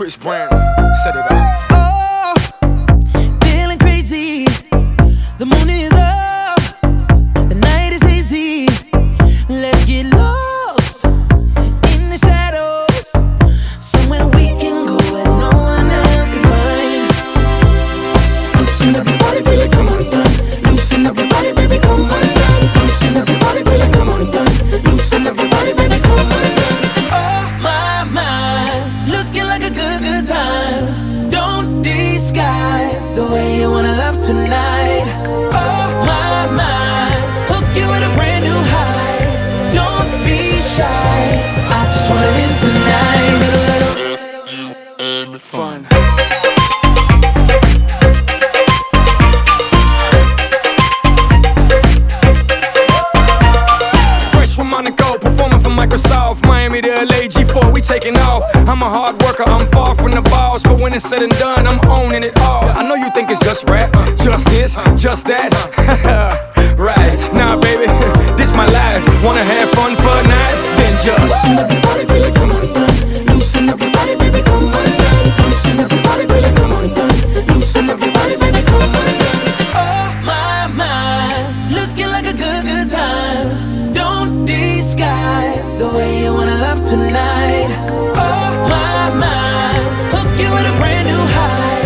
Chris Brown, set it up. I just wanna live tonight. Little, little Fun. Fresh from Monaco, performing for Microsoft. Miami to LA, G4, we taking off. I'm a hard worker, I'm far from the boss. But when it's said and done, I'm owning it all. I know you think it's just rap, just this, just that. way you wanna love tonight. Oh my my, hook you with a brand new high.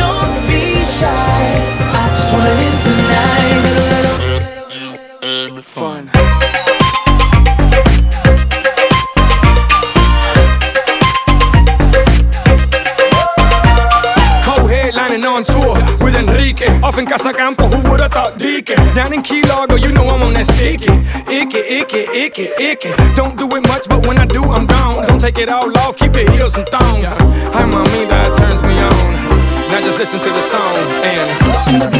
Don't be shy, I just wanna live tonight. Off in Casa Campo, who would've thought Dike Down in Key Largo, you know I'm on that sticky Icky, icky, icky, icky Don't do it much, but when I do, I'm gone. Don't take it all off, keep your heels and thong Hi, mommy, that turns me on. Now just listen to the song and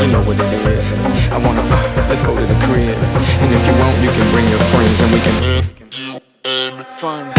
you know what it is. I wanna, uh, let's go to the crib. And if you want, you can bring your friends and we can. Fun.